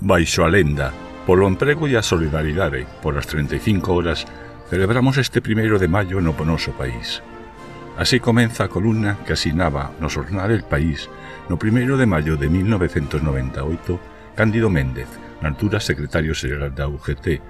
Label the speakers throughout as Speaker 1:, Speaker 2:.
Speaker 1: Baixo a lenda, polo emprego e a solidaridade, por as 35 horas, celebramos este primeiro de maio no noso país. Así comeza a columna que asinaba no xornal El País no primeiro de maio de 1998 Cándido Méndez, na altura secretario xeral da UGT.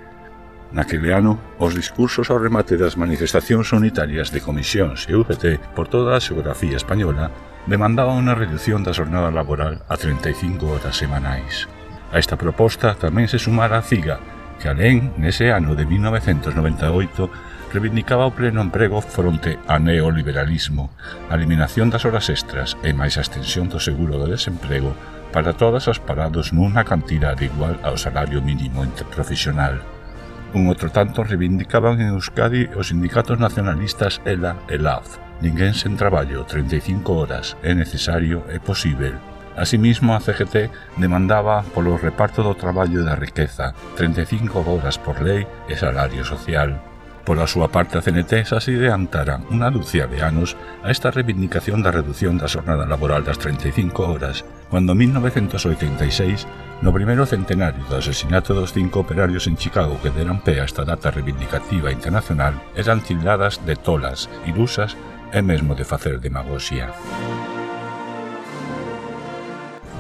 Speaker 1: Naquele ano, os discursos ao remate das manifestacións unitarias de comisións e UGT por toda a xeografía española demandaban unha reducción da jornada laboral a 35 horas semanais. A esta proposta tamén se sumara a CIGA, que alén, nese ano de 1998, reivindicaba o pleno emprego fronte a neoliberalismo, a eliminación das horas extras e máis a extensión do seguro de desemprego para todas as parados nunha cantidade igual ao salario mínimo interprofesional. Un outro tanto reivindicaban en Euskadi os sindicatos nacionalistas ELA e LAF. Ninguén sen traballo, 35 horas, é necesario e posible Asimismo, a CGT demandaba polo reparto do traballo e da riqueza, 35 horas por lei e salario social. Pola súa parte, a CNT xa se adiantara unha dúcia de anos a esta reivindicación da reducción da xornada laboral das 35 horas, cando en 1986, no primeiro centenario do asesinato dos cinco operarios en Chicago que deran pé a esta data reivindicativa internacional, eran tildadas de tolas, ilusas e mesmo de facer demagoxia.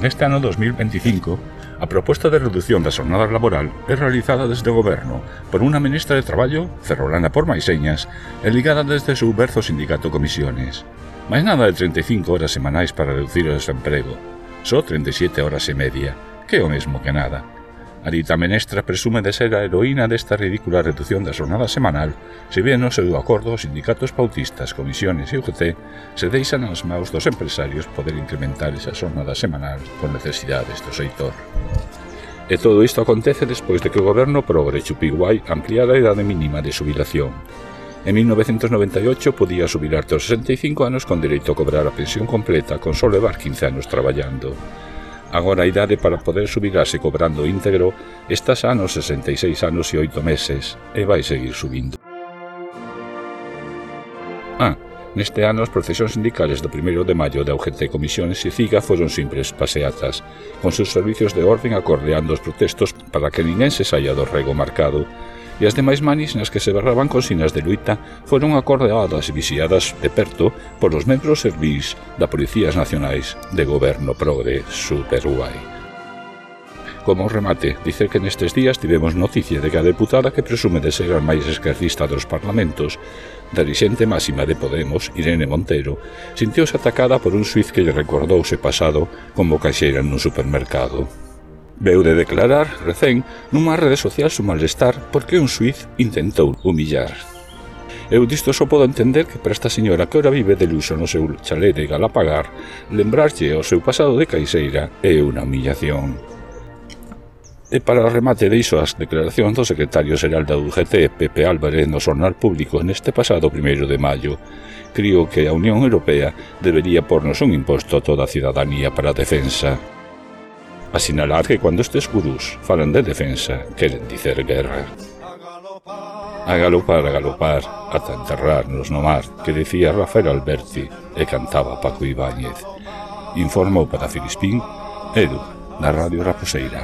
Speaker 1: Neste ano 2025, a proposta de reducción da xornada laboral é realizada desde o goberno por unha ministra de Traballo, Ferrolana por Maiseñas, e ligada desde o verzo sindicato Comisiones. Mais nada de 35 horas semanais para reducir o desemprego, só 37 horas e media, que é o mesmo que nada. A dita menestra presume de ser a heroína desta ridícula reducción da xornada semanal, se bien no seu acordo os sindicatos pautistas, comisiones e UGT se deixan aos maus dos empresarios poder incrementar esa xornada semanal por necesidades do seitor. E todo isto acontece despois de que o goberno progre Chupiguai ampliara a idade mínima de subilación. En 1998 podía subir arte aos 65 anos con dereito a cobrar a pensión completa con só levar 15 anos traballando. Agora a idade para poder subirase cobrando íntegro estás xa nos 66 anos e 8 meses e vai seguir subindo. Ah, Neste ano, as procesións sindicales do 1 de maio da UGT Comisiones e CIGA foron simples paseatas, con seus servicios de orden acordeando os protestos para que ninguén se saia do rego marcado, e as demais manis nas que se berraban consignas de luita foron acordeadas e vixiadas de perto por os membros servís da Policías Nacionais de Goberno Progre Superuai. de Como remate, dice que nestes días tivemos noticia de que a deputada que presume de ser a máis esquerdista dos parlamentos, da dirixente máxima de Podemos, Irene Montero, sintiouse atacada por un suiz que lle recordouse pasado como caixeira nun supermercado. Veu de declarar, recén, nunha rede social su malestar porque un suiz intentou humillar. Eu disto só podo entender que para esta señora que ora vive de luxo no seu chalé de Galapagar, lembrarlle o seu pasado de caixeira é unha humillación. E para o remate deixo as declaracións do secretario xeral da UGT, Pepe Álvarez, no Jornal Público neste pasado primeiro de maio. creo que a Unión Europea debería pornos un imposto a toda a cidadanía para a defensa. Asinalar que cando estes gurús falan de defensa, queren dicer guerra. A galopar, a galopar, ata enterrarnos no mar, que dicía Rafael Alberti e cantaba Paco Ibáñez. Informou para Filispín, Edu, na Radio Raposeira.